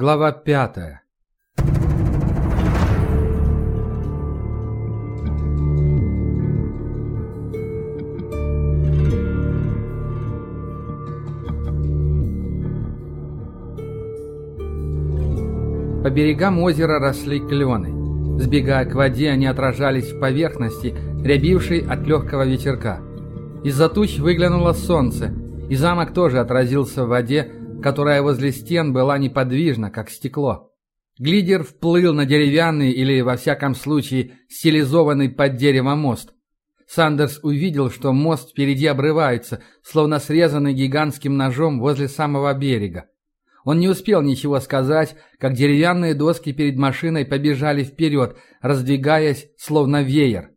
Глава пятая. По берегам озера росли клены. Сбегая к воде, они отражались в поверхности, рябившей от легкого ветерка. Из-за туч выглянуло солнце, и замок тоже отразился в воде, которая возле стен была неподвижна, как стекло. Глидер вплыл на деревянный или, во всяком случае, стилизованный под дерево мост. Сандерс увидел, что мост впереди обрывается, словно срезанный гигантским ножом возле самого берега. Он не успел ничего сказать, как деревянные доски перед машиной побежали вперед, раздвигаясь, словно веер.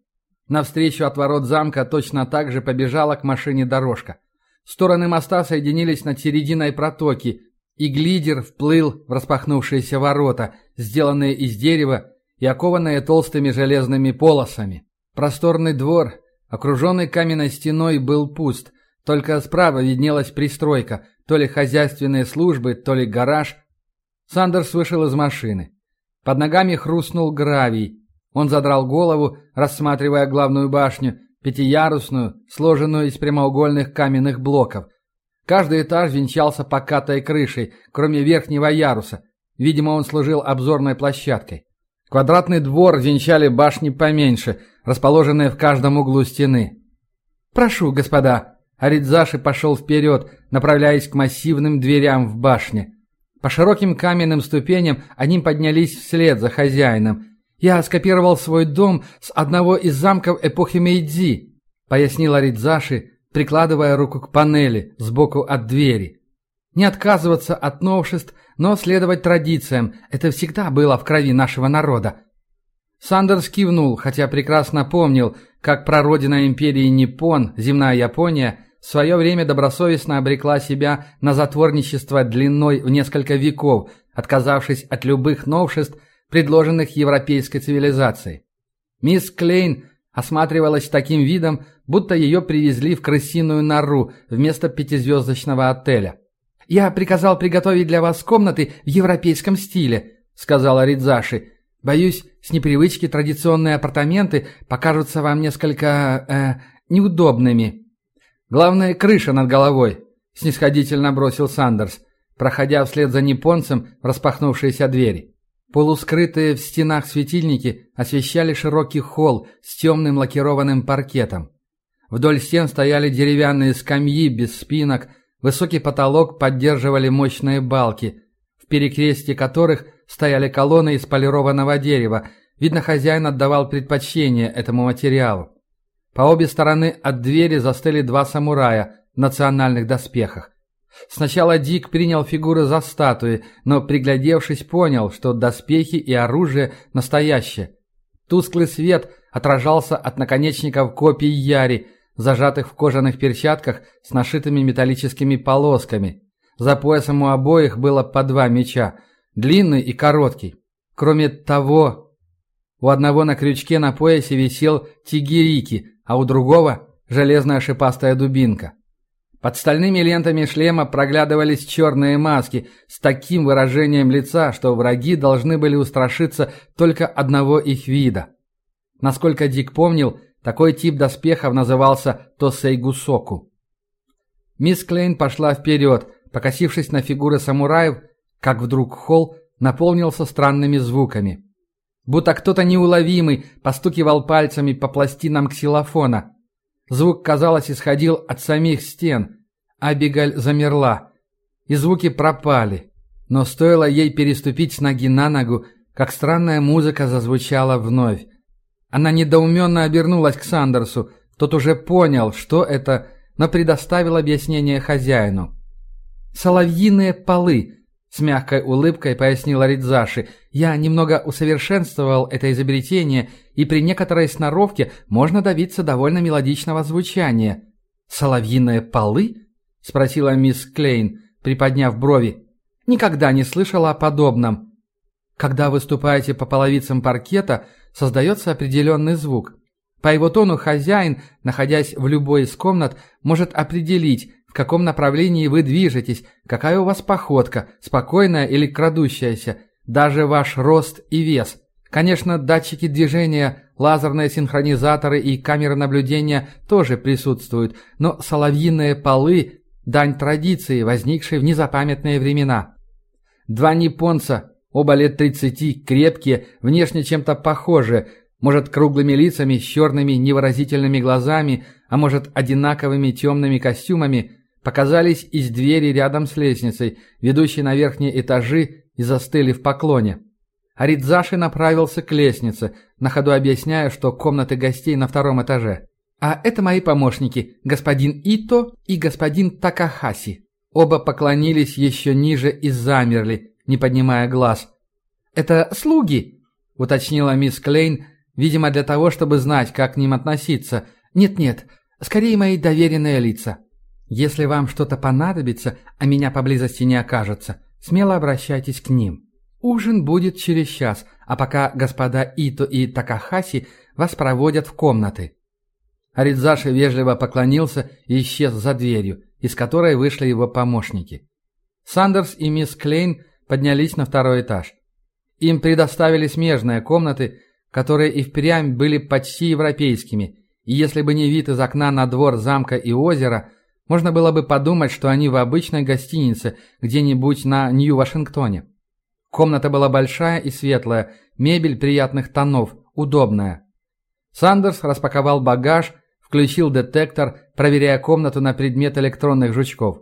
Навстречу от ворот замка точно так же побежала к машине дорожка. Стороны моста соединились над серединой протоки, и глидер вплыл в распахнувшиеся ворота, сделанные из дерева и окованные толстыми железными полосами. Просторный двор, окруженный каменной стеной, был пуст, только справа виднелась пристройка, то ли хозяйственные службы, то ли гараж. Сандерс вышел из машины. Под ногами хрустнул гравий. Он задрал голову, рассматривая главную башню, пятиярусную, сложенную из прямоугольных каменных блоков. Каждый этаж венчался покатой крышей, кроме верхнего яруса. Видимо, он служил обзорной площадкой. Квадратный двор венчали башни поменьше, расположенные в каждом углу стены. «Прошу, господа!» Аридзаши пошел вперед, направляясь к массивным дверям в башне. По широким каменным ступеням они поднялись вслед за хозяином – «Я скопировал свой дом с одного из замков эпохи Мэйдзи», пояснила Ридзаши, прикладывая руку к панели сбоку от двери. «Не отказываться от новшеств, но следовать традициям – это всегда было в крови нашего народа». Сандерс кивнул, хотя прекрасно помнил, как прародина империи Ниппон, земная Япония, в свое время добросовестно обрекла себя на затворничество длиной в несколько веков, отказавшись от любых новшеств – предложенных европейской цивилизацией. Мисс Клейн осматривалась таким видом, будто ее привезли в крысиную нору вместо пятизвездочного отеля. «Я приказал приготовить для вас комнаты в европейском стиле», — сказала Ридзаши. «Боюсь, с непривычки традиционные апартаменты покажутся вам несколько... Э, неудобными». «Главное, крыша над головой», — снисходительно бросил Сандерс, проходя вслед за японцем распахнувшиеся двери. Полускрытые в стенах светильники освещали широкий холл с темным лакированным паркетом. Вдоль стен стояли деревянные скамьи без спинок, высокий потолок поддерживали мощные балки, в перекрестии которых стояли колонны из полированного дерева. Видно, хозяин отдавал предпочтение этому материалу. По обе стороны от двери застыли два самурая в национальных доспехах. Сначала Дик принял фигуры за статуи, но, приглядевшись, понял, что доспехи и оружие настоящие. Тусклый свет отражался от наконечников копий Яри, зажатых в кожаных перчатках с нашитыми металлическими полосками. За поясом у обоих было по два меча, длинный и короткий. Кроме того, у одного на крючке на поясе висел тигирики, а у другого – железная шипастая дубинка. Под стальными лентами шлема проглядывались черные маски с таким выражением лица, что враги должны были устрашиться только одного их вида. Насколько Дик помнил, такой тип доспехов назывался Тосейгусоку. Мисс Клейн пошла вперед, покосившись на фигуры самураев, как вдруг холл наполнился странными звуками. Будто кто-то неуловимый постукивал пальцами по пластинам ксилофона – Звук, казалось, исходил от самих стен. Абигаль замерла. И звуки пропали. Но стоило ей переступить с ноги на ногу, как странная музыка зазвучала вновь. Она недоуменно обернулась к Сандерсу. Тот уже понял, что это, но предоставил объяснение хозяину. «Соловьиные полы», с мягкой улыбкой пояснила Ридзаши. «Я немного усовершенствовал это изобретение, и при некоторой сноровке можно добиться довольно мелодичного звучания». «Соловьиные полы?» — спросила мисс Клейн, приподняв брови. «Никогда не слышала о подобном». Когда выступаете по половицам паркета, создается определенный звук. По его тону хозяин, находясь в любой из комнат, может определить, в каком направлении вы движетесь, какая у вас походка, спокойная или крадущаяся, даже ваш рост и вес. Конечно, датчики движения, лазерные синхронизаторы и камеры наблюдения тоже присутствуют, но соловьиные полы – дань традиции, возникшей в незапамятные времена. Два японца, оба лет 30, крепкие, внешне чем-то похожие, может, круглыми лицами с черными невыразительными глазами, а может, одинаковыми темными костюмами, показались из двери рядом с лестницей, ведущей на верхние этажи, и застыли в поклоне. Аридзаши направился к лестнице, на ходу объясняя, что комнаты гостей на втором этаже. «А это мои помощники, господин Ито и господин Такахаси». Оба поклонились еще ниже и замерли, не поднимая глаз. «Это слуги?» — уточнила мисс Клейн, видимо, для того, чтобы знать, как к ним относиться. «Нет-нет, скорее мои доверенные лица. Если вам что-то понадобится, а меня поблизости не окажется, смело обращайтесь к ним». Ужин будет через час, а пока господа Ито и Такахаси вас проводят в комнаты». Аридзаши вежливо поклонился и исчез за дверью, из которой вышли его помощники. Сандерс и мисс Клейн поднялись на второй этаж. Им предоставили смежные комнаты, которые и впрямь были почти европейскими, и если бы не вид из окна на двор замка и озера, можно было бы подумать, что они в обычной гостинице где-нибудь на Нью-Вашингтоне. Комната была большая и светлая, мебель приятных тонов, удобная. Сандерс распаковал багаж, включил детектор, проверяя комнату на предмет электронных жучков.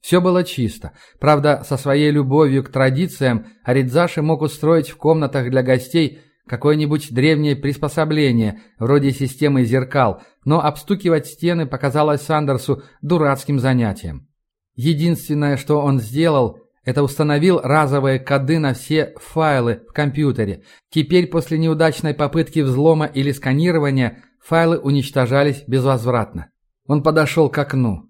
Все было чисто. Правда, со своей любовью к традициям Аридзаши мог устроить в комнатах для гостей какое-нибудь древнее приспособление, вроде системы зеркал, но обстукивать стены показалось Сандерсу дурацким занятием. Единственное, что он сделал, это установил разовые коды на все файлы в компьютере. Теперь после неудачной попытки взлома или сканирования файлы уничтожались безвозвратно. Он подошел к окну.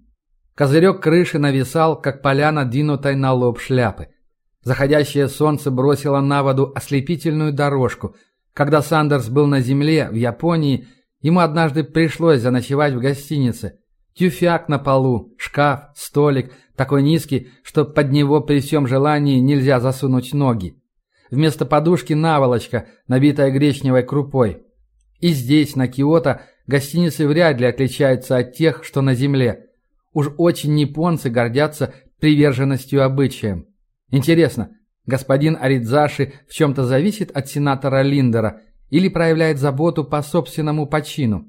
Козырек крыши нависал, как поляна, двинутой на лоб шляпы. Заходящее солнце бросило на воду ослепительную дорожку. Когда Сандерс был на земле, в Японии, ему однажды пришлось заночевать в гостинице. Тюфяк на полу, шкаф, столик, такой низкий, что под него при всем желании нельзя засунуть ноги. Вместо подушки наволочка, набитая гречневой крупой. И здесь, на Киото, гостиницы вряд ли отличаются от тех, что на земле. Уж очень японцы гордятся приверженностью обычаям. Интересно, господин Аридзаши в чем-то зависит от сенатора Линдера или проявляет заботу по собственному почину?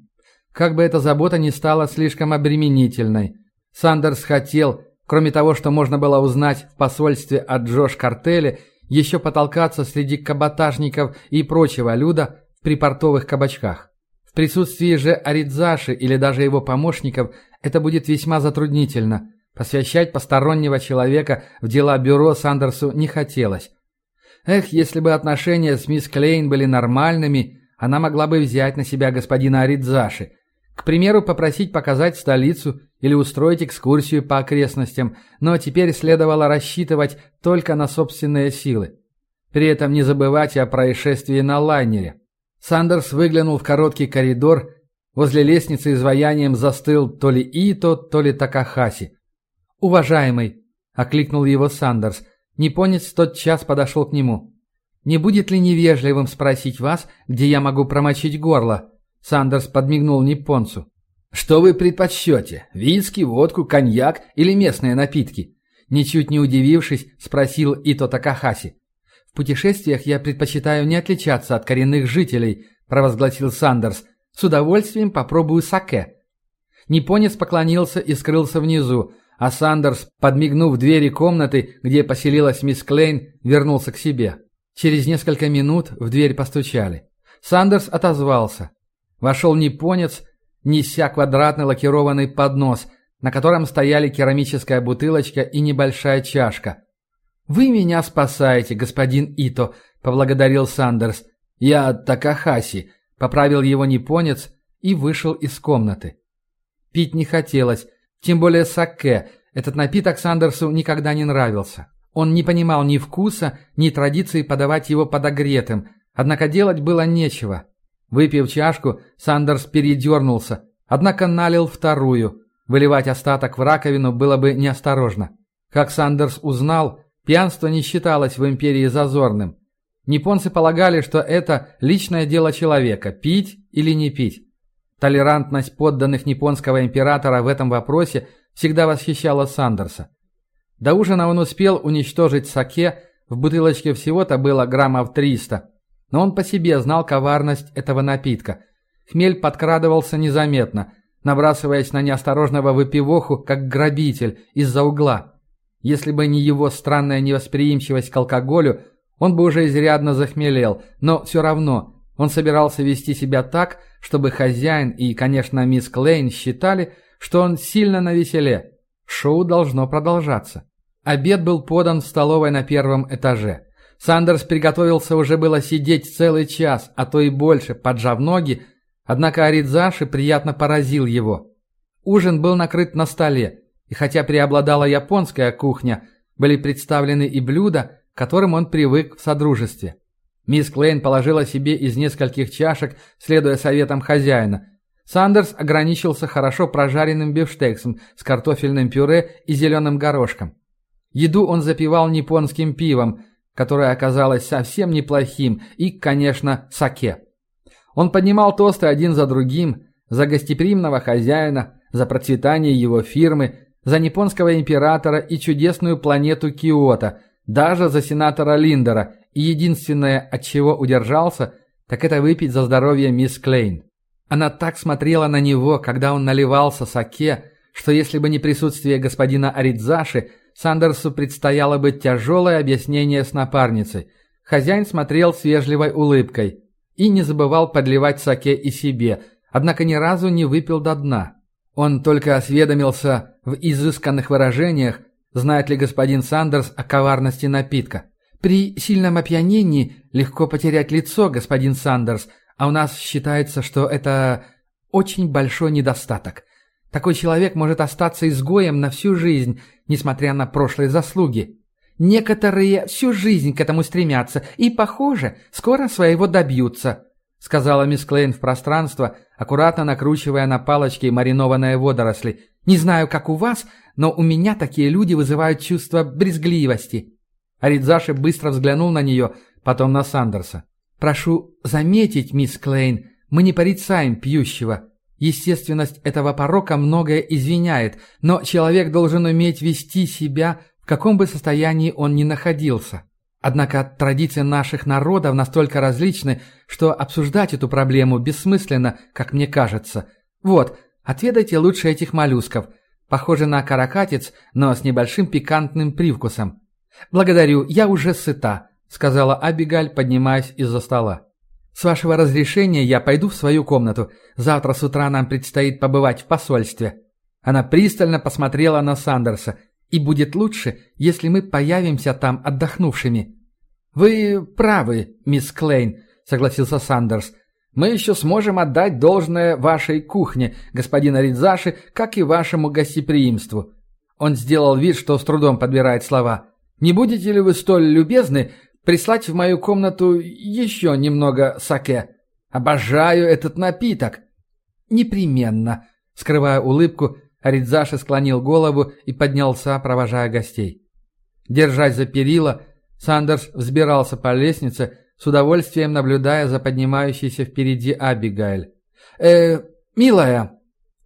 Как бы эта забота ни стала слишком обременительной. Сандерс хотел, кроме того, что можно было узнать в посольстве от Джош Картеля, еще потолкаться среди каботажников и прочего люда в припортовых кабачках. В присутствии же Аридзаши или даже его помощников это будет весьма затруднительно. Посвящать постороннего человека в дела бюро Сандерсу не хотелось. Эх, если бы отношения с мисс Клейн были нормальными, она могла бы взять на себя господина Аридзаши – к примеру, попросить показать столицу или устроить экскурсию по окрестностям, но теперь следовало рассчитывать только на собственные силы. При этом не забывать о происшествии на лайнере. Сандерс выглянул в короткий коридор. Возле лестницы изваянием застыл то ли Ито, то ли Такахаси. «Уважаемый!» – окликнул его Сандерс. Непонец тотчас подошел к нему. «Не будет ли невежливым спросить вас, где я могу промочить горло?» Сандерс подмигнул Ниппонцу. «Что вы предпочтете? Виски, водку, коньяк или местные напитки?» Ничуть не удивившись, спросил Ито Такахаси. «В путешествиях я предпочитаю не отличаться от коренных жителей», провозгласил Сандерс. «С удовольствием попробую саке». Ниппонец поклонился и скрылся внизу, а Сандерс, подмигнув двери комнаты, где поселилась мисс Клейн, вернулся к себе. Через несколько минут в дверь постучали. Сандерс отозвался. Вошел японец, неся квадратный лакированный поднос, на котором стояли керамическая бутылочка и небольшая чашка. «Вы меня спасаете, господин Ито», — поблагодарил Сандерс. «Я Такахаси», — поправил его японец и вышел из комнаты. Пить не хотелось, тем более саке. Этот напиток Сандерсу никогда не нравился. Он не понимал ни вкуса, ни традиции подавать его подогретым, однако делать было нечего. Выпив чашку, Сандерс передернулся, однако налил вторую. Выливать остаток в раковину было бы неосторожно. Как Сандерс узнал, пьянство не считалось в империи зазорным. Японцы полагали, что это личное дело человека – пить или не пить. Толерантность подданных японского императора в этом вопросе всегда восхищала Сандерса. До ужина он успел уничтожить саке, в бутылочке всего-то было граммов 300, но он по себе знал коварность этого напитка. Хмель подкрадывался незаметно, набрасываясь на неосторожного выпивоху, как грабитель, из-за угла. Если бы не его странная невосприимчивость к алкоголю, он бы уже изрядно захмелел, но все равно он собирался вести себя так, чтобы хозяин и, конечно, мисс Клейн считали, что он сильно навеселе. Шоу должно продолжаться. Обед был подан в столовой на первом этаже. Сандерс приготовился уже было сидеть целый час, а то и больше, поджав ноги, однако Аридзаши приятно поразил его. Ужин был накрыт на столе, и хотя преобладала японская кухня, были представлены и блюда, которым он привык в содружестве. Мисс Клейн положила себе из нескольких чашек, следуя советам хозяина. Сандерс ограничился хорошо прожаренным бифштексом с картофельным пюре и зеленым горошком. Еду он запивал японским пивом – которое оказалось совсем неплохим, и, конечно, саке. Он поднимал тосты один за другим, за гостеприимного хозяина, за процветание его фирмы, за японского императора и чудесную планету Киото, даже за сенатора Линдера, и единственное, от чего удержался, так это выпить за здоровье мисс Клейн. Она так смотрела на него, когда он наливался саке, что если бы не присутствие господина Аридзаши, Сандерсу предстояло бы тяжелое объяснение с напарницей. Хозяин смотрел с вежливой улыбкой и не забывал подливать саке и себе, однако ни разу не выпил до дна. Он только осведомился в изысканных выражениях, знает ли господин Сандерс о коварности напитка. «При сильном опьянении легко потерять лицо, господин Сандерс, а у нас считается, что это очень большой недостаток. Такой человек может остаться изгоем на всю жизнь, несмотря на прошлые заслуги. Некоторые всю жизнь к этому стремятся и, похоже, скоро своего добьются», — сказала мисс Клейн в пространство, аккуратно накручивая на палочки маринованные водоросли. «Не знаю, как у вас, но у меня такие люди вызывают чувство брезгливости». Аридзаши быстро взглянул на нее, потом на Сандерса. «Прошу заметить, мисс Клейн, мы не порицаем пьющего. Естественность этого порока многое извиняет, но человек должен уметь вести себя, в каком бы состоянии он ни находился. Однако традиции наших народов настолько различны, что обсуждать эту проблему бессмысленно, как мне кажется. Вот, отведайте лучше этих моллюсков. Похоже на каракатиц, но с небольшим пикантным привкусом. «Благодарю, я уже сыта», — сказала Абигаль, поднимаясь из-за стола. «С вашего разрешения я пойду в свою комнату. Завтра с утра нам предстоит побывать в посольстве». Она пристально посмотрела на Сандерса. «И будет лучше, если мы появимся там отдохнувшими». «Вы правы, мисс Клейн», — согласился Сандерс. «Мы еще сможем отдать должное вашей кухне, господин Ридзаши, как и вашему гостеприимству». Он сделал вид, что с трудом подбирает слова. «Не будете ли вы столь любезны прислать в мою комнату еще немного саке. Обожаю этот напиток. Непременно. Скрывая улыбку, Аридзаши склонил голову и поднялся, провожая гостей. Держась за перила, Сандерс взбирался по лестнице, с удовольствием наблюдая за поднимающейся впереди Абигайль. «Э, милая,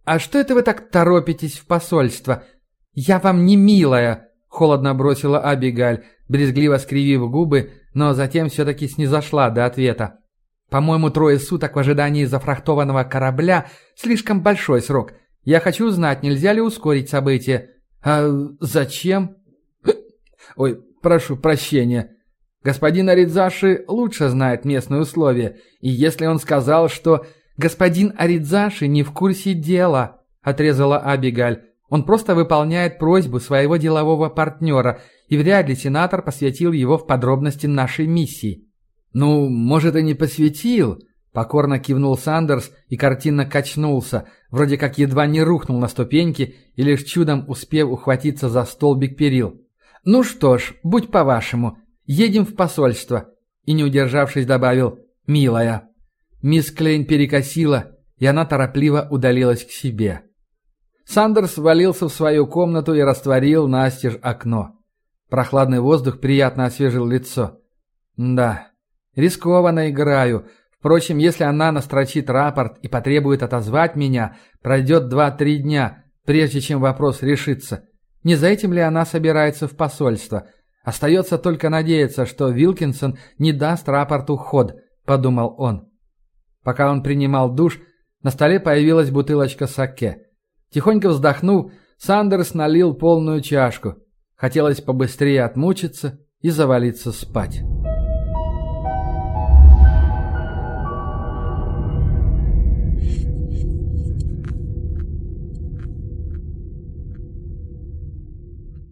а что это вы так торопитесь в посольство? Я вам не милая!» — холодно бросила Абигаль, брезгливо скривив губы, но затем все-таки снизошла до ответа. «По-моему, трое суток в ожидании зафрахтованного корабля – слишком большой срок. Я хочу узнать, нельзя ли ускорить события». «А зачем?» «Ой, прошу прощения. Господин Аридзаши лучше знает местные условия, и если он сказал, что господин Аридзаши не в курсе дела», – отрезала Абигаль, – «он просто выполняет просьбу своего делового партнера – и вряд ли сенатор посвятил его в подробности нашей миссии. «Ну, может, и не посвятил», — покорно кивнул Сандерс и картинно качнулся, вроде как едва не рухнул на ступеньки и лишь чудом успев ухватиться за столбик перил. «Ну что ж, будь по-вашему, едем в посольство», и, не удержавшись, добавил «милая». Мисс Клейн перекосила, и она торопливо удалилась к себе. Сандерс валился в свою комнату и растворил настежь окно. Прохладный воздух приятно освежил лицо. Да, рискованно играю. Впрочем, если она настрочит рапорт и потребует отозвать меня, пройдет два-три дня, прежде чем вопрос решится. Не за этим ли она собирается в посольство? Остается только надеяться, что Вилкинсон не даст рапорту ход, подумал он. Пока он принимал душ, на столе появилась бутылочка саке. Тихонько вздохнув, Сандерс налил полную чашку. Хотелось побыстрее отмучиться и завалиться спать.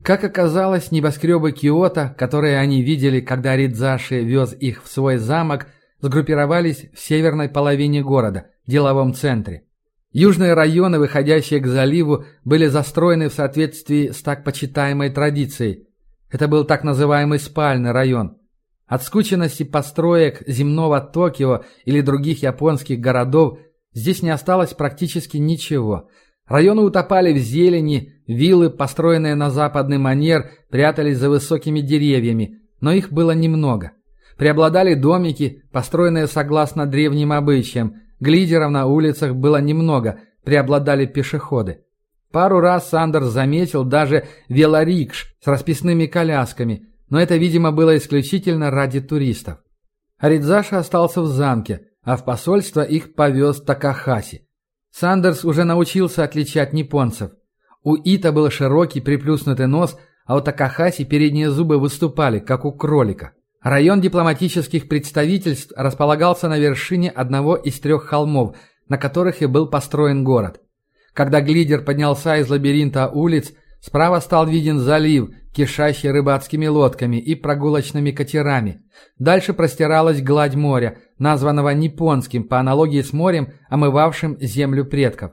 Как оказалось, небоскребы Киото, которые они видели, когда Ридзаши вез их в свой замок, сгруппировались в северной половине города, деловом центре. Южные районы, выходящие к заливу, были застроены в соответствии с так почитаемой традицией. Это был так называемый спальный район. От скученности построек земного Токио или других японских городов здесь не осталось практически ничего – Районы утопали в зелени, виллы, построенные на западный манер, прятались за высокими деревьями, но их было немного. Преобладали домики, построенные согласно древним обычаям, глидеров на улицах было немного, преобладали пешеходы. Пару раз Сандерс заметил даже велорикш с расписными колясками, но это, видимо, было исключительно ради туристов. Аридзаша остался в замке, а в посольство их повез Такахаси. Сандерс уже научился отличать японцев. У Ита был широкий приплюснутый нос, а у Такахаси передние зубы выступали, как у кролика. Район дипломатических представительств располагался на вершине одного из трех холмов, на которых и был построен город. Когда глидер поднялся из лабиринта улиц, справа стал виден залив, кишащий рыбацкими лодками и прогулочными катерами. Дальше простиралась гладь моря, названного Японским по аналогии с морем, омывавшим землю предков.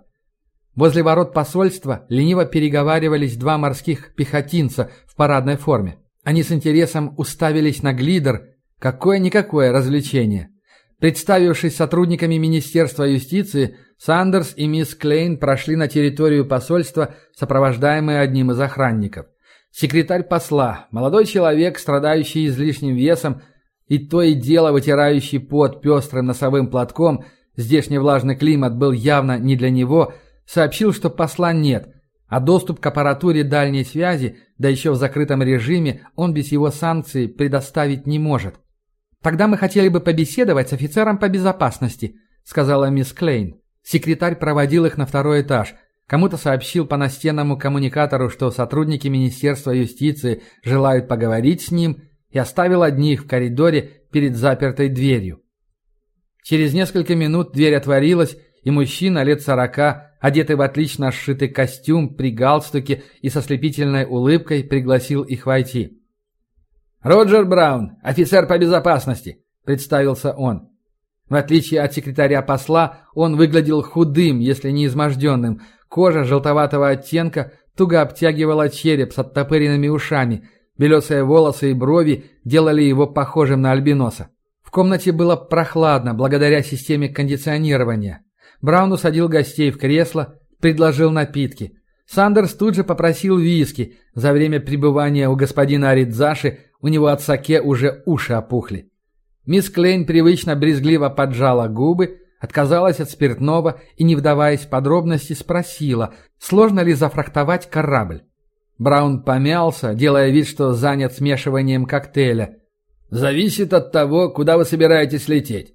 Возле ворот посольства лениво переговаривались два морских пехотинца в парадной форме. Они с интересом уставились на глидер. Какое-никакое развлечение. Представившись сотрудниками Министерства юстиции, Сандерс и мисс Клейн прошли на территорию посольства, сопровождаемые одним из охранников. Секретарь посла, молодой человек, страдающий излишним весом, и то и дело вытирающий пот пестрым носовым платком, здешний влажный климат был явно не для него, сообщил, что посла нет, а доступ к аппаратуре дальней связи, да еще в закрытом режиме, он без его санкций предоставить не может. «Тогда мы хотели бы побеседовать с офицером по безопасности», сказала мисс Клейн. Секретарь проводил их на второй этаж. Кому-то сообщил по настенному коммуникатору, что сотрудники Министерства юстиции желают поговорить с ним – и оставил одних в коридоре перед запертой дверью. Через несколько минут дверь отворилась, и мужчина лет сорока, одетый в отлично сшитый костюм, при галстуке и со слепительной улыбкой, пригласил их войти. «Роджер Браун, офицер по безопасности», — представился он. В отличие от секретаря посла, он выглядел худым, если не изможденным. Кожа желтоватого оттенка туго обтягивала череп с оттопыренными ушами, Белесые волосы и брови делали его похожим на альбиноса. В комнате было прохладно благодаря системе кондиционирования. Браун усадил гостей в кресло, предложил напитки. Сандерс тут же попросил виски. За время пребывания у господина Аридзаши у него от саке уже уши опухли. Мисс Клейн привычно брезгливо поджала губы, отказалась от спиртного и, не вдаваясь в подробности, спросила, сложно ли зафрахтовать корабль. Браун помялся, делая вид, что занят смешиванием коктейля. «Зависит от того, куда вы собираетесь лететь.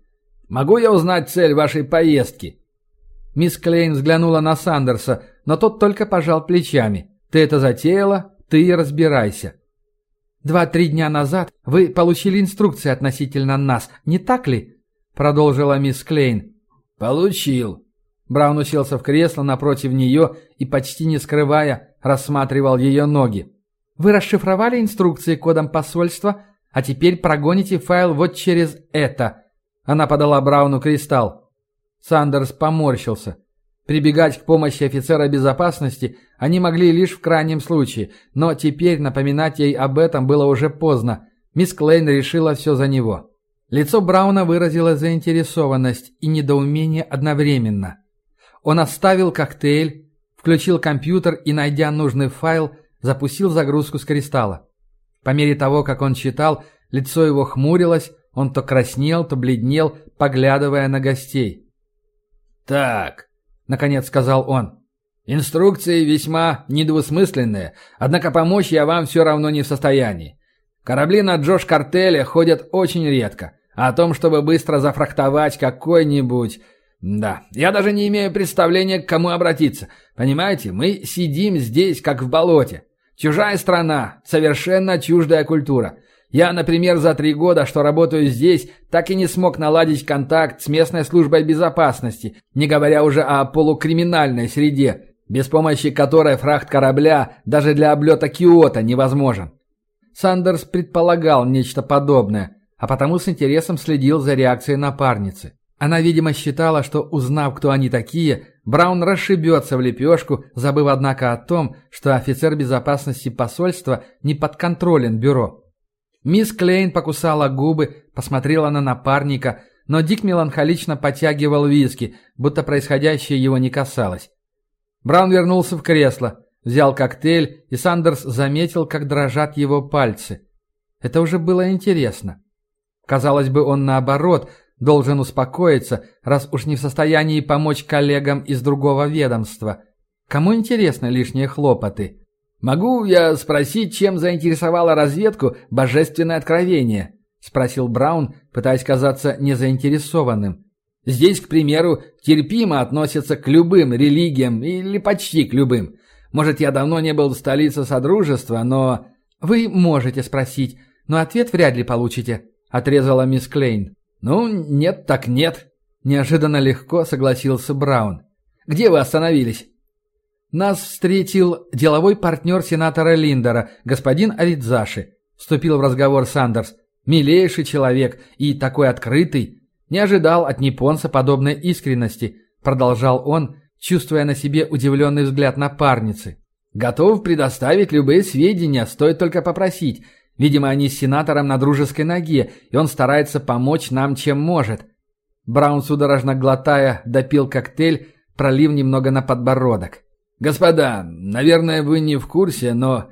Могу я узнать цель вашей поездки?» Мисс Клейн взглянула на Сандерса, но тот только пожал плечами. «Ты это затеяла? Ты и разбирайся». «Два-три дня назад вы получили инструкции относительно нас, не так ли?» Продолжила мисс Клейн. «Получил». Браун уселся в кресло напротив нее и, почти не скрывая, рассматривал ее ноги. «Вы расшифровали инструкции кодом посольства, а теперь прогоните файл вот через это». Она подала Брауну кристалл. Сандерс поморщился. Прибегать к помощи офицера безопасности они могли лишь в крайнем случае, но теперь напоминать ей об этом было уже поздно. Мисс Клейн решила все за него. Лицо Брауна выразило заинтересованность и недоумение одновременно. Он оставил коктейль, включил компьютер и, найдя нужный файл, запустил загрузку с кристалла. По мере того, как он читал, лицо его хмурилось, он то краснел, то бледнел, поглядывая на гостей. «Так», — наконец сказал он, — «инструкции весьма недвусмысленные, однако помочь я вам все равно не в состоянии. Корабли на Джош Картеле ходят очень редко, а о том, чтобы быстро зафрахтовать какой-нибудь... Да, я даже не имею представления, к кому обратиться. Понимаете, мы сидим здесь, как в болоте. Чужая страна, совершенно чуждая культура. Я, например, за три года, что работаю здесь, так и не смог наладить контакт с местной службой безопасности, не говоря уже о полукриминальной среде, без помощи которой фрахт корабля даже для облета Киота невозможен. Сандерс предполагал нечто подобное, а потому с интересом следил за реакцией напарницы. Она, видимо, считала, что, узнав, кто они такие, Браун расшибется в лепешку, забыв, однако, о том, что офицер безопасности посольства не подконтролен бюро. Мисс Клейн покусала губы, посмотрела на напарника, но Дик меланхолично потягивал виски, будто происходящее его не касалось. Браун вернулся в кресло, взял коктейль, и Сандерс заметил, как дрожат его пальцы. Это уже было интересно. Казалось бы, он наоборот должен успокоиться, раз уж не в состоянии помочь коллегам из другого ведомства. Кому интересны лишние хлопоты? «Могу я спросить, чем заинтересовало разведку божественное откровение?» — спросил Браун, пытаясь казаться незаинтересованным. «Здесь, к примеру, терпимо относятся к любым религиям или почти к любым. Может, я давно не был в столице Содружества, но...» «Вы можете спросить, но ответ вряд ли получите», — отрезала мисс Клейн. «Ну, нет так нет», — неожиданно легко согласился Браун. «Где вы остановились?» Нас встретил деловой партнер сенатора Линдера, господин Аридзаши. Вступил в разговор Сандерс. Милейший человек и такой открытый. Не ожидал от японца подобной искренности, продолжал он, чувствуя на себе удивленный взгляд напарницы. Готов предоставить любые сведения, стоит только попросить. Видимо, они с сенатором на дружеской ноге, и он старается помочь нам, чем может. Браун, судорожно глотая, допил коктейль, пролив немного на подбородок. «Господа, наверное, вы не в курсе, но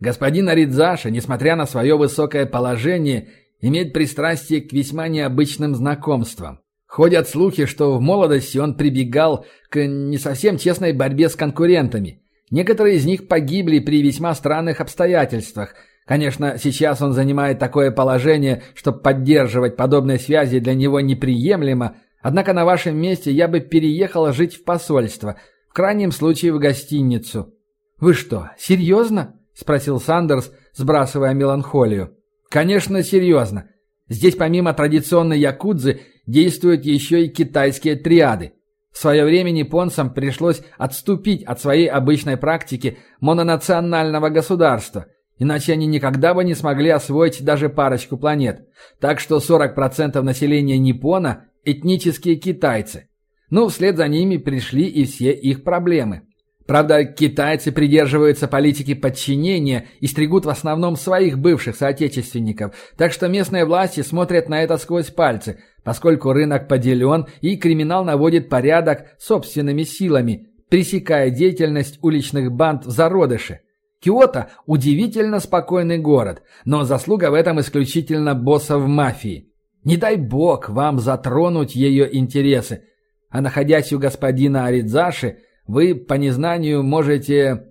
господин Аридзаша, несмотря на свое высокое положение, имеет пристрастие к весьма необычным знакомствам. Ходят слухи, что в молодости он прибегал к не совсем честной борьбе с конкурентами. Некоторые из них погибли при весьма странных обстоятельствах. Конечно, сейчас он занимает такое положение, что поддерживать подобные связи для него неприемлемо, однако на вашем месте я бы переехала жить в посольство – в крайнем случае в гостиницу. «Вы что, серьезно?» – спросил Сандерс, сбрасывая меланхолию. «Конечно, серьезно. Здесь помимо традиционной якудзы действуют еще и китайские триады. В свое время японцам пришлось отступить от своей обычной практики мононационального государства, иначе они никогда бы не смогли освоить даже парочку планет. Так что 40% населения Япона – этнические китайцы. Ну, вслед за ними пришли и все их проблемы. Правда, китайцы придерживаются политики подчинения и стригут в основном своих бывших соотечественников, так что местные власти смотрят на это сквозь пальцы, поскольку рынок поделен и криминал наводит порядок собственными силами, пресекая деятельность уличных банд в зародыше. Киото – удивительно спокойный город, но заслуга в этом исключительно боссов мафии. Не дай бог вам затронуть ее интересы, а находясь у господина Аридзаши, вы по незнанию можете...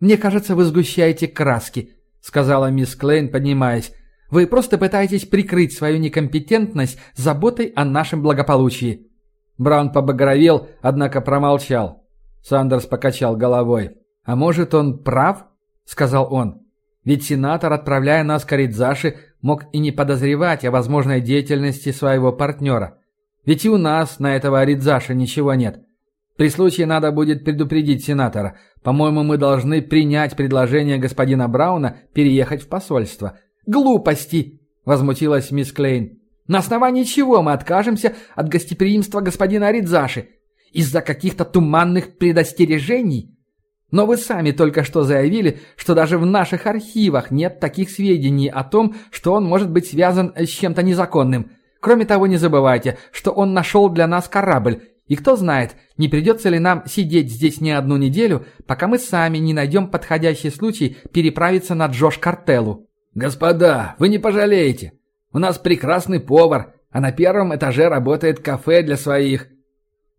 «Мне кажется, вы сгущаете краски», — сказала мисс Клейн, поднимаясь. «Вы просто пытаетесь прикрыть свою некомпетентность заботой о нашем благополучии». Браун побагровел, однако промолчал. Сандерс покачал головой. «А может, он прав?» — сказал он. «Ведь сенатор, отправляя нас к Аридзаши, мог и не подозревать о возможной деятельности своего партнера. Ведь и у нас на этого Аридзаша ничего нет. При случае надо будет предупредить сенатора. По-моему, мы должны принять предложение господина Брауна переехать в посольство. Глупости, возмутилась мисс Клейн. На основании чего мы откажемся от гостеприимства господина Аридзаши? Из-за каких-то туманных предостережений? Но вы сами только что заявили, что даже в наших архивах нет таких сведений о том, что он может быть связан с чем-то незаконным. Кроме того, не забывайте, что он нашел для нас корабль, И кто знает, не придется ли нам сидеть здесь не одну неделю, пока мы сами не найдем подходящий случай переправиться на Джош Картеллу. «Господа, вы не пожалеете. У нас прекрасный повар, а на первом этаже работает кафе для своих.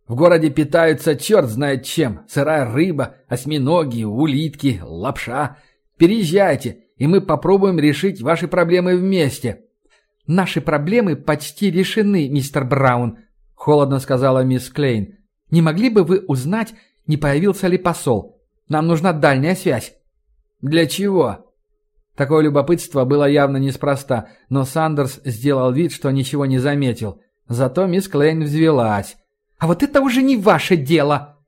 В городе питаются черт знает чем. Сырая рыба, осьминоги, улитки, лапша. Переезжайте, и мы попробуем решить ваши проблемы вместе». «Наши проблемы почти решены, мистер Браун», — холодно сказала мисс Клейн. «Не могли бы вы узнать, не появился ли посол? Нам нужна дальняя связь». «Для чего?» Такое любопытство было явно неспроста, но Сандерс сделал вид, что ничего не заметил. Зато мисс Клейн взвелась. «А вот это уже не ваше дело!»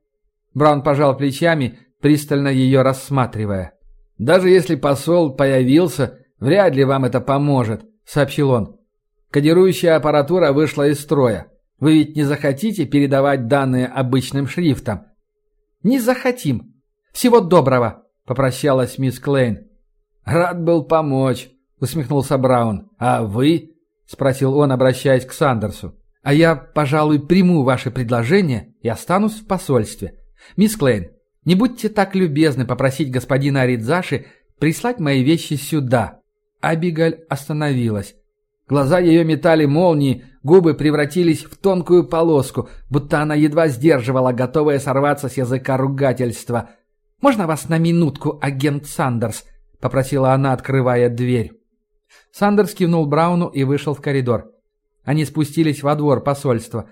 Браун пожал плечами, пристально ее рассматривая. «Даже если посол появился, вряд ли вам это поможет», — сообщил он. «Кодирующая аппаратура вышла из строя. Вы ведь не захотите передавать данные обычным шрифтом?» «Не захотим. Всего доброго», — попрощалась мисс Клейн. «Рад был помочь», — усмехнулся Браун. «А вы?» — спросил он, обращаясь к Сандерсу. «А я, пожалуй, приму ваше предложение и останусь в посольстве. Мисс Клейн, не будьте так любезны попросить господина Аридзаши прислать мои вещи сюда». Абигаль остановилась. Глаза ее метали молнии, губы превратились в тонкую полоску, будто она едва сдерживала, готовая сорваться с языка ругательства. «Можно вас на минутку, агент Сандерс?» — попросила она, открывая дверь. Сандерс кивнул Брауну и вышел в коридор. Они спустились во двор посольства.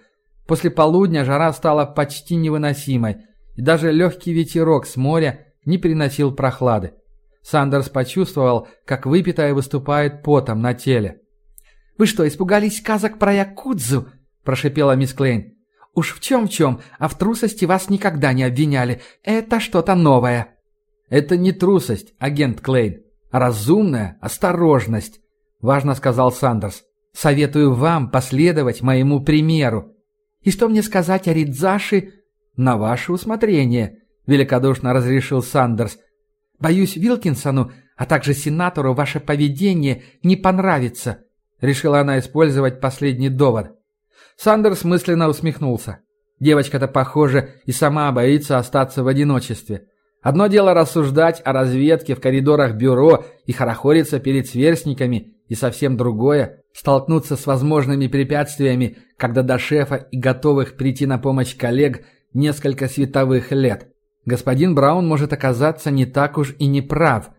После полудня жара стала почти невыносимой — и даже легкий ветерок с моря не приносил прохлады. Сандерс почувствовал, как выпитая выступает потом на теле. «Вы что, испугались сказок про Якудзу?» – прошипела мисс Клейн. «Уж в чем-в чем, а в трусости вас никогда не обвиняли. Это что-то новое». «Это не трусость, агент Клейн, а разумная осторожность», – важно сказал Сандерс. «Советую вам последовать моему примеру». «И что мне сказать о Ридзаши?» «На ваше усмотрение», — великодушно разрешил Сандерс. «Боюсь, Вилкинсону, а также сенатору ваше поведение не понравится», — решила она использовать последний довод. Сандерс мысленно усмехнулся. Девочка-то, похоже, и сама боится остаться в одиночестве. Одно дело рассуждать о разведке в коридорах бюро и хорохориться перед сверстниками, и совсем другое – столкнуться с возможными препятствиями, когда до шефа и готовых прийти на помощь коллег несколько световых лет. Господин Браун может оказаться не так уж и не прав.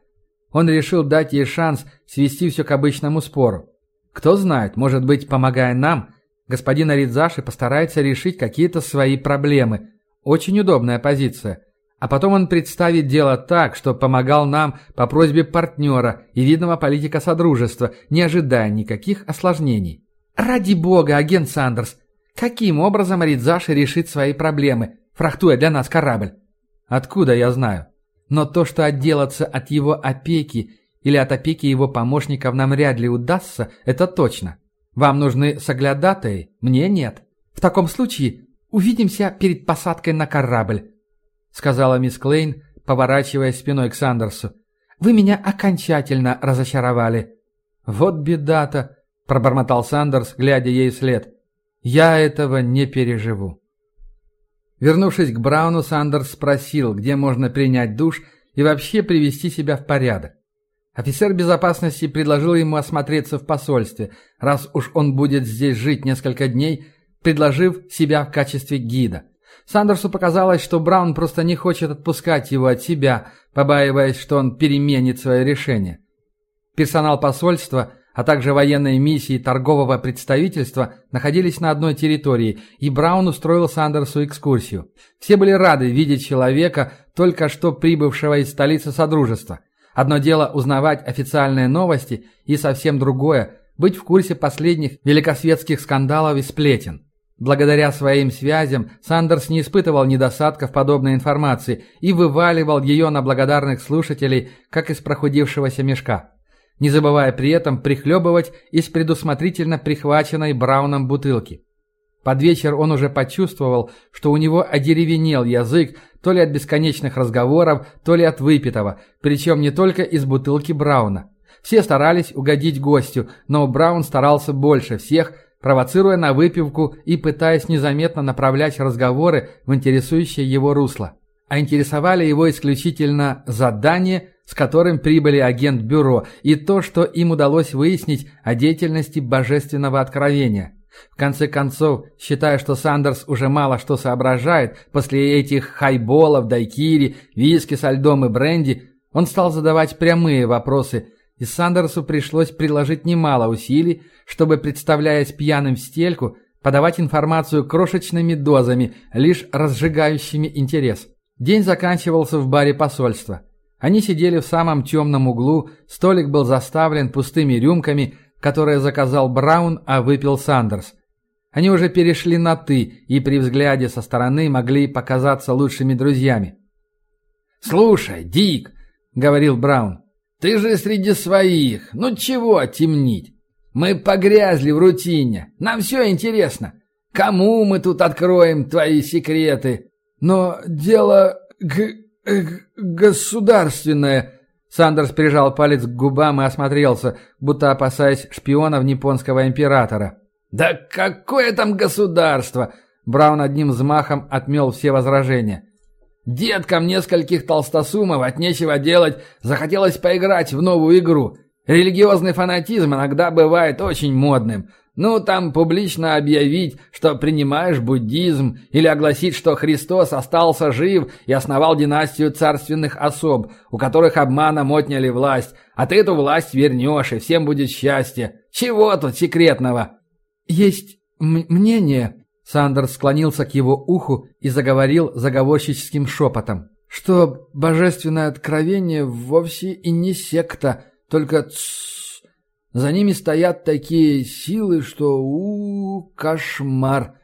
Он решил дать ей шанс свести все к обычному спору. Кто знает, может быть, помогая нам, господин Аридзаши постарается решить какие-то свои проблемы. Очень удобная позиция. А потом он представит дело так, что помогал нам по просьбе партнера и видного политика Содружества, не ожидая никаких осложнений. «Ради бога, агент Сандерс, Каким образом Ридзаши решит свои проблемы, фрахтуя для нас корабль? Откуда я знаю? Но то, что отделаться от его опеки или от опеки его помощников нам вряд ли удастся, это точно. Вам нужны соглядатые, мне нет. В таком случае увидимся перед посадкой на корабль, сказала мисс Клейн, поворачиваясь спиной к Сандерсу. Вы меня окончательно разочаровали. Вот беда-то, пробормотал Сандерс, глядя ей вслед. Я этого не переживу. Вернувшись к Брауну, Сандерс спросил, где можно принять душ и вообще привести себя в порядок. Офицер безопасности предложил ему осмотреться в посольстве, раз уж он будет здесь жить несколько дней, предложив себя в качестве гида. Сандерсу показалось, что Браун просто не хочет отпускать его от себя, побаиваясь, что он переменит свое решение. Персонал посольства – а также военные миссии торгового представительства находились на одной территории, и Браун устроил Сандерсу экскурсию. Все были рады видеть человека, только что прибывшего из столицы Содружества. Одно дело узнавать официальные новости, и совсем другое – быть в курсе последних великосветских скандалов и сплетен. Благодаря своим связям Сандерс не испытывал недостатков подобной информации и вываливал ее на благодарных слушателей, как из прохудившегося мешка не забывая при этом прихлебывать из предусмотрительно прихваченной Брауном бутылки. Под вечер он уже почувствовал, что у него одеревенел язык то ли от бесконечных разговоров, то ли от выпитого, причем не только из бутылки Брауна. Все старались угодить гостю, но Браун старался больше всех, провоцируя на выпивку и пытаясь незаметно направлять разговоры в интересующее его русло. А интересовали его исключительно задания, с которым прибыли агент бюро, и то, что им удалось выяснить о деятельности Божественного Откровения. В конце концов, считая, что Сандерс уже мало что соображает после этих хайболов, дайкири, виски со льдом и бренди, он стал задавать прямые вопросы, и Сандерсу пришлось приложить немало усилий, чтобы, представляясь пьяным в стельку, подавать информацию крошечными дозами, лишь разжигающими интерес. День заканчивался в баре посольства. Они сидели в самом темном углу, столик был заставлен пустыми рюмками – которое заказал Браун, а выпил Сандерс. Они уже перешли на «ты» и при взгляде со стороны могли показаться лучшими друзьями. «Слушай, Дик», — говорил Браун, — «ты же среди своих, ну чего темнить? Мы погрязли в рутине, нам все интересно. Кому мы тут откроем твои секреты? Но дело г г государственное», Сандерс прижал палец к губам и осмотрелся, будто опасаясь шпионов японского императора. «Да какое там государство!» Браун одним взмахом отмел все возражения. «Деткам нескольких толстосумов от нечего делать захотелось поиграть в новую игру. Религиозный фанатизм иногда бывает очень модным. Ну, там публично объявить, что принимаешь буддизм, или огласить, что Христос остался жив и основал династию царственных особ, у которых обманом отняли власть, а ты эту власть вернешь, и всем будет счастье. Чего тут секретного? Есть мнение, Сандерс склонился к его уху и заговорил заговорщическим шепотом, что божественное откровение вовсе и не секта, только за ними стоят такие силы, что у, кошмар,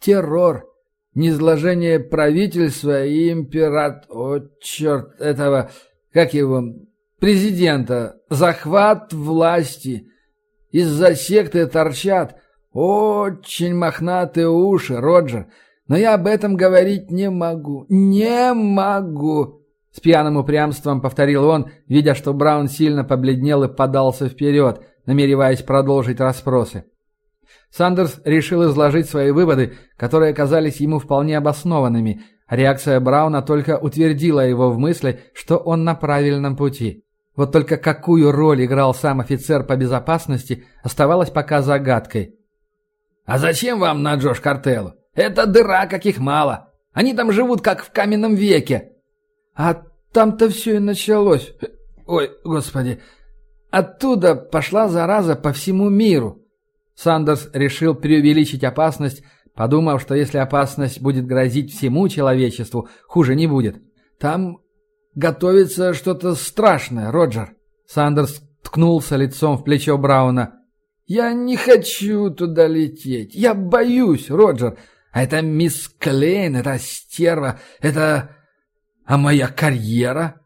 террор, низложение правительства и императ... О, черт, этого... Как его... Президента. Захват власти. Из-за секты торчат очень мохнатые уши, Роджер. Но я об этом говорить не могу. Не могу. С пьяным упрямством повторил он, видя, что Браун сильно побледнел и подался вперед намереваясь продолжить расспросы. Сандерс решил изложить свои выводы, которые казались ему вполне обоснованными, реакция Брауна только утвердила его в мысли, что он на правильном пути. Вот только какую роль играл сам офицер по безопасности, оставалось пока загадкой. «А зачем вам на Джош Картеллу? Это дыра, каких мало. Они там живут, как в каменном веке». «А там-то все и началось. Ой, господи, Оттуда пошла зараза по всему миру. Сандерс решил преувеличить опасность, подумав, что если опасность будет грозить всему человечеству, хуже не будет. Там готовится что-то страшное, Роджер. Сандерс ткнулся лицом в плечо Брауна. «Я не хочу туда лететь. Я боюсь, Роджер. А это мисс Клейн, это стерва, это... А моя карьера?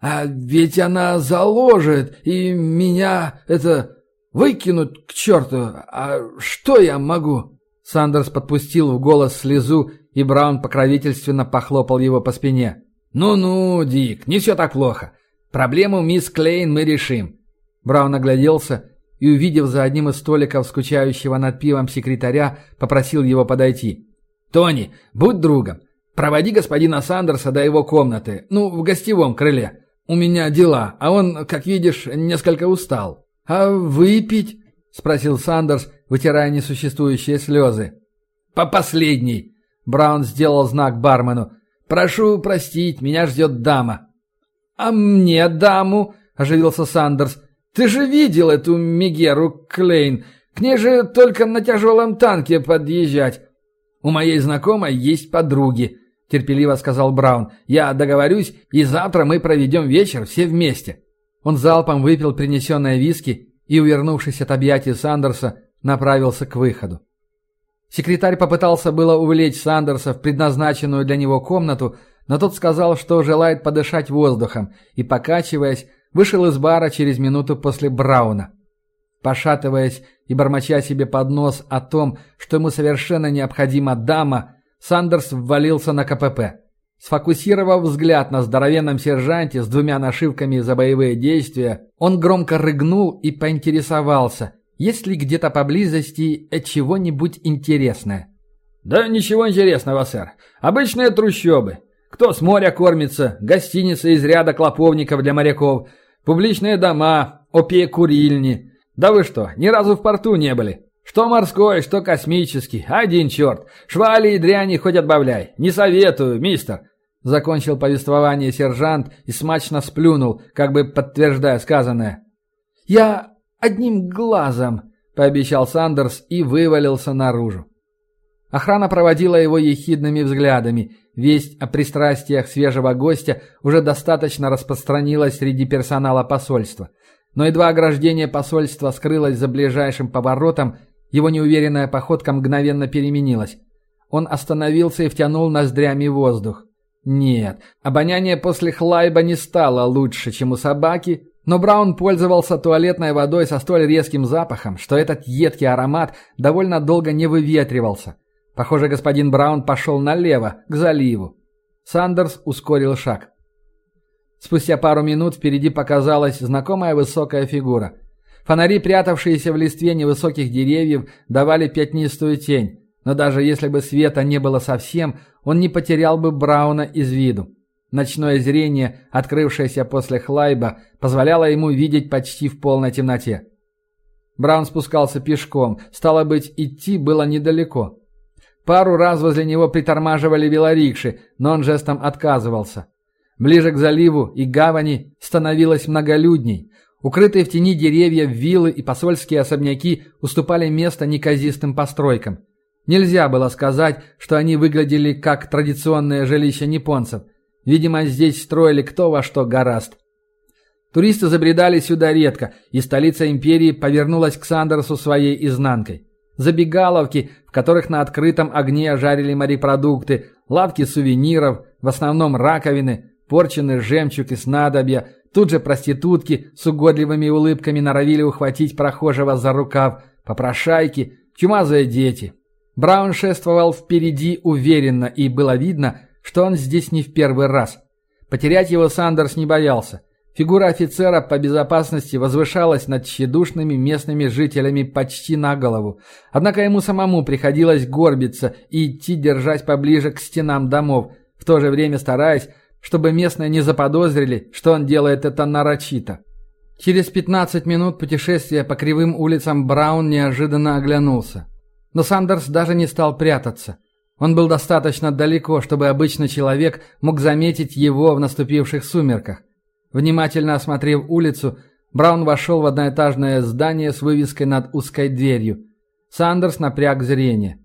А ведь она заложит, и меня это выкинут к черту. А что я могу?» Сандерс подпустил в голос слезу, и Браун покровительственно похлопал его по спине. «Ну-ну, Дик, не все так плохо. Проблему мисс Клейн мы решим». Браун огляделся и, увидев за одним из столиков скучающего над пивом секретаря, попросил его подойти. «Тони, будь другом. Проводи господина Сандерса до его комнаты, ну, в гостевом крыле. «У меня дела, а он, как видишь, несколько устал». «А выпить?» — спросил Сандерс, вытирая несуществующие слезы. «По последней!» — Браун сделал знак бармену. «Прошу простить, меня ждет дама». «А мне даму?» — оживился Сандерс. «Ты же видел эту Мегеру Клейн. К ней же только на тяжелом танке подъезжать. У моей знакомой есть подруги терпеливо сказал Браун. «Я договорюсь, и завтра мы проведем вечер все вместе». Он залпом выпил принесенное виски и, увернувшись от объятий Сандерса, направился к выходу. Секретарь попытался было увлечь Сандерса в предназначенную для него комнату, но тот сказал, что желает подышать воздухом, и, покачиваясь, вышел из бара через минуту после Брауна. Пошатываясь и бормоча себе под нос о том, что ему совершенно необходима дама, Сандерс ввалился на КПП. Сфокусировав взгляд на здоровенном сержанте с двумя нашивками за боевые действия, он громко рыгнул и поинтересовался, есть ли где-то поблизости чего-нибудь интересное. «Да ничего интересного, сэр. Обычные трущобы. Кто с моря кормится, гостиницы из ряда клоповников для моряков, публичные дома, опия-курильни. Да вы что, ни разу в порту не были? Что морской, что космический, один черт. Швали и дряни хоть отбавляй. Не советую, мистер». Закончил повествование сержант и смачно сплюнул, как бы подтверждая сказанное. «Я одним глазом», — пообещал Сандерс и вывалился наружу. Охрана проводила его ехидными взглядами. Весть о пристрастиях свежего гостя уже достаточно распространилась среди персонала посольства. Но едва ограждение посольства скрылось за ближайшим поворотом, его неуверенная походка мгновенно переменилась. Он остановился и втянул ноздрями воздух. Нет, обоняние после хлайба не стало лучше, чем у собаки, но Браун пользовался туалетной водой со столь резким запахом, что этот едкий аромат довольно долго не выветривался. Похоже, господин Браун пошел налево, к заливу. Сандерс ускорил шаг. Спустя пару минут впереди показалась знакомая высокая фигура. Фонари, прятавшиеся в листве невысоких деревьев, давали пятнистую тень, но даже если бы света не было совсем, он не потерял бы Брауна из виду. Ночное зрение, открывшееся после Хлайба, позволяло ему видеть почти в полной темноте. Браун спускался пешком, стало быть, идти было недалеко. Пару раз возле него притормаживали велорикши, но он жестом отказывался. Ближе к заливу и гавани становилось многолюдней. Укрытые в тени деревья виллы и посольские особняки уступали место неказистым постройкам. Нельзя было сказать, что они выглядели как традиционное жилище японцев. Видимо, здесь строили кто во что гораст. Туристы забредали сюда редко, и столица империи повернулась к Сандерсу своей изнанкой. Забегаловки, в которых на открытом огне жарили морепродукты, лавки сувениров, в основном раковины, порченый жемчуг и снадобья, тут же проститутки с угодливыми улыбками норовили ухватить прохожего за рукав, попрошайки, чумазые дети. Браун шествовал впереди уверенно, и было видно, что он здесь не в первый раз. Потерять его Сандерс не боялся. Фигура офицера по безопасности возвышалась над тщедушными местными жителями почти на голову. Однако ему самому приходилось горбиться и идти держать поближе к стенам домов, в то же время стараясь, чтобы местные не заподозрили, что он делает это нарочито. Через 15 минут путешествия по кривым улицам Браун неожиданно оглянулся. Но Сандерс даже не стал прятаться. Он был достаточно далеко, чтобы обычный человек мог заметить его в наступивших сумерках. Внимательно осмотрев улицу, Браун вошел в одноэтажное здание с вывеской над узкой дверью. Сандерс напряг зрение.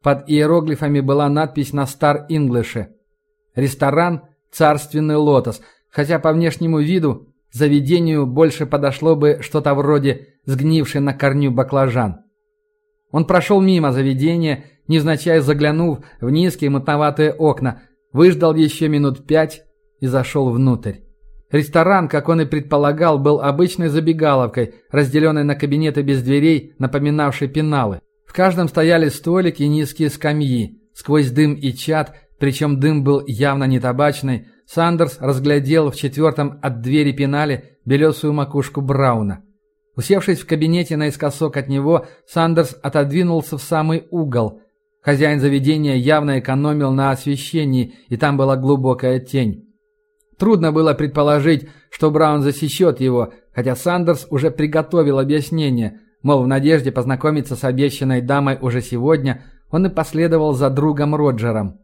Под иероглифами была надпись на стар-инглише. Ресторан «Царственный лотос», хотя по внешнему виду заведению больше подошло бы что-то вроде сгнивший на корню баклажан. Он прошел мимо заведения, невзначай заглянув в низкие мутноватые окна, выждал еще минут пять и зашел внутрь. Ресторан, как он и предполагал, был обычной забегаловкой, разделенной на кабинеты без дверей, напоминавшей пеналы. В каждом стояли столики и низкие скамьи. Сквозь дым и чад, причем дым был явно не табачный, Сандерс разглядел в четвертом от двери пенале белесую макушку Брауна. Усевшись в кабинете наискосок от него, Сандерс отодвинулся в самый угол. Хозяин заведения явно экономил на освещении, и там была глубокая тень. Трудно было предположить, что Браун засечет его, хотя Сандерс уже приготовил объяснение, мол, в надежде познакомиться с обещанной дамой уже сегодня, он и последовал за другом Роджером.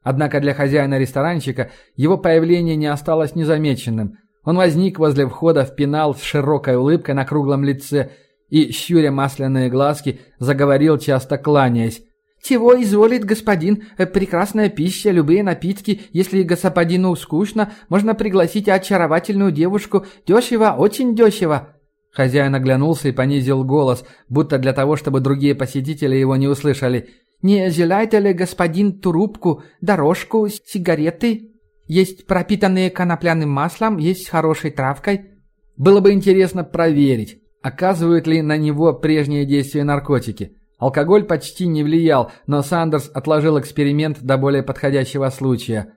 Однако для хозяина ресторанчика его появление не осталось незамеченным. Он возник возле входа в пенал с широкой улыбкой на круглом лице и, щуря масляные глазки, заговорил, часто кланяясь. «Чего изволит господин? Э, прекрасная пища, любые напитки. Если господину скучно, можно пригласить очаровательную девушку. Дешево, очень дешево». Хозяин оглянулся и понизил голос, будто для того, чтобы другие посетители его не услышали. «Не желаете ли господин трубку, дорожку, сигареты? Есть пропитанные конопляным маслом, есть хорошей травкой». Было бы интересно проверить, оказывают ли на него прежние действия наркотики. Алкоголь почти не влиял, но Сандерс отложил эксперимент до более подходящего случая.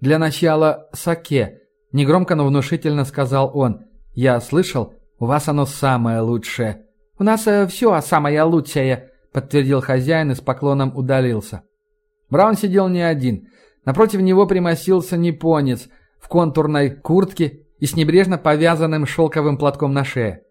«Для начала саке», – негромко, но внушительно сказал он. «Я слышал, у вас оно самое лучшее». «У нас э, все самое лучшее», — подтвердил хозяин и с поклоном удалился. Браун сидел не один. Напротив него примостился непонец в контурной куртке и с небрежно повязанным шелковым платком на шее.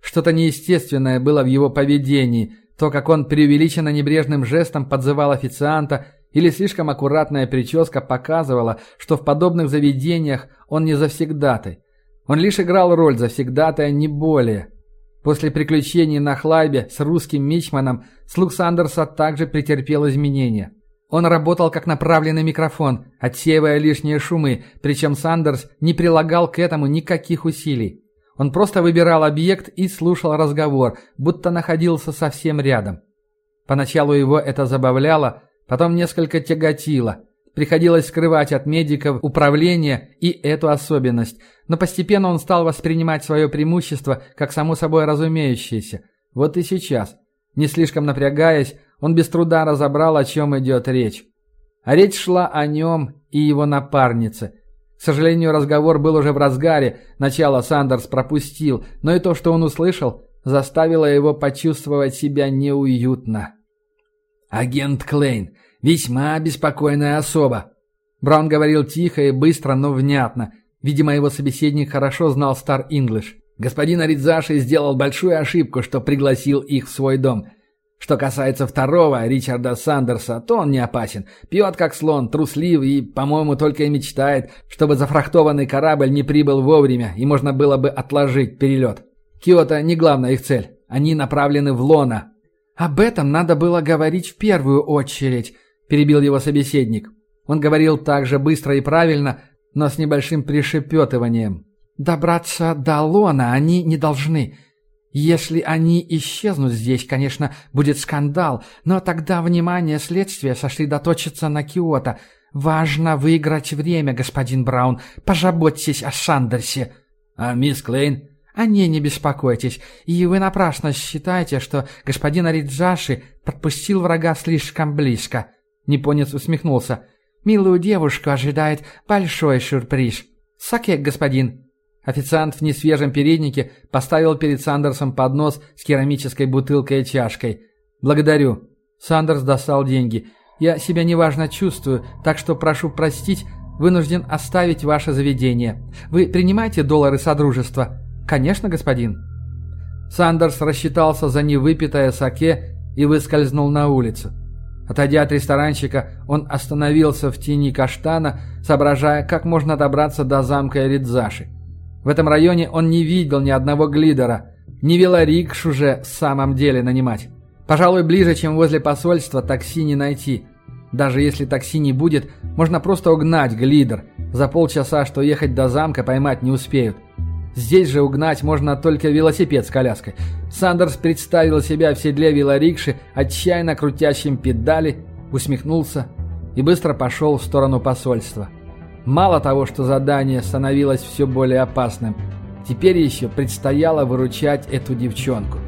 Что-то неестественное было в его поведении, то, как он преувеличенно небрежным жестом подзывал официанта, или слишком аккуратная прическа показывала, что в подобных заведениях он не завсегдатай. Он лишь играл роль завсегдатая, не более. После приключений на Хлайбе с русским мичманом слуг Сандерса также претерпел изменения. Он работал как направленный микрофон, отсеивая лишние шумы, причем Сандерс не прилагал к этому никаких усилий. Он просто выбирал объект и слушал разговор, будто находился совсем рядом. Поначалу его это забавляло, потом несколько тяготило. Приходилось скрывать от медиков управление и эту особенность, но постепенно он стал воспринимать свое преимущество как само собой разумеющееся. Вот и сейчас. Не слишком напрягаясь, он без труда разобрал, о чем идет речь. А речь шла о нем и его напарнице. К сожалению, разговор был уже в разгаре, начало Сандерс пропустил, но и то, что он услышал, заставило его почувствовать себя неуютно. «Агент Клейн, весьма беспокойная особа», Браун говорил тихо и быстро, но внятно. Видимо, его собеседник хорошо знал Стар Инглиш. Господин Аридзаши сделал большую ошибку, что пригласил их в свой дом. Что касается второго, Ричарда Сандерса, то он не опасен. Пьет как слон, труслив и, по-моему, только и мечтает, чтобы зафрахтованный корабль не прибыл вовремя и можно было бы отложить перелет. Киото не главная их цель. Они направлены в Лона. «Об этом надо было говорить в первую очередь», – перебил его собеседник. Он говорил так же быстро и правильно, но с небольшим пришепетыванием. «Добраться до Лона они не должны. Если они исчезнут здесь, конечно, будет скандал, но тогда внимание следствия сосредоточится на Киото. Важно выиграть время, господин Браун. Позаботьтесь о Сандерсе. А мисс Клейн? О ней не беспокойтесь. И вы напрасно считаете, что господин Ариджаши подпустил врага слишком близко. Непонец усмехнулся. Милую девушку ожидает большой сюрприз. Саке, господин. Официант в несвежем переднике поставил перед Сандерсом поднос с керамической бутылкой и чашкой. «Благодарю». Сандерс достал деньги. «Я себя неважно чувствую, так что прошу простить, вынужден оставить ваше заведение. Вы принимаете доллары Содружества?» «Конечно, господин». Сандерс рассчитался за невыпитое саке и выскользнул на улицу. Отойдя от ресторанчика, он остановился в тени каштана, соображая, как можно добраться до замка Эридзаши. В этом районе он не видел ни одного глидера. Не велорикш уже в самом деле нанимать. Пожалуй, ближе, чем возле посольства, такси не найти. Даже если такси не будет, можно просто угнать глидер. За полчаса, что ехать до замка, поймать не успеют. Здесь же угнать можно только велосипед с коляской. Сандерс представил себя в седле велорикши, отчаянно крутящим педали, усмехнулся и быстро пошел в сторону посольства. Мало того, что задание становилось все более опасным, теперь еще предстояло выручать эту девчонку.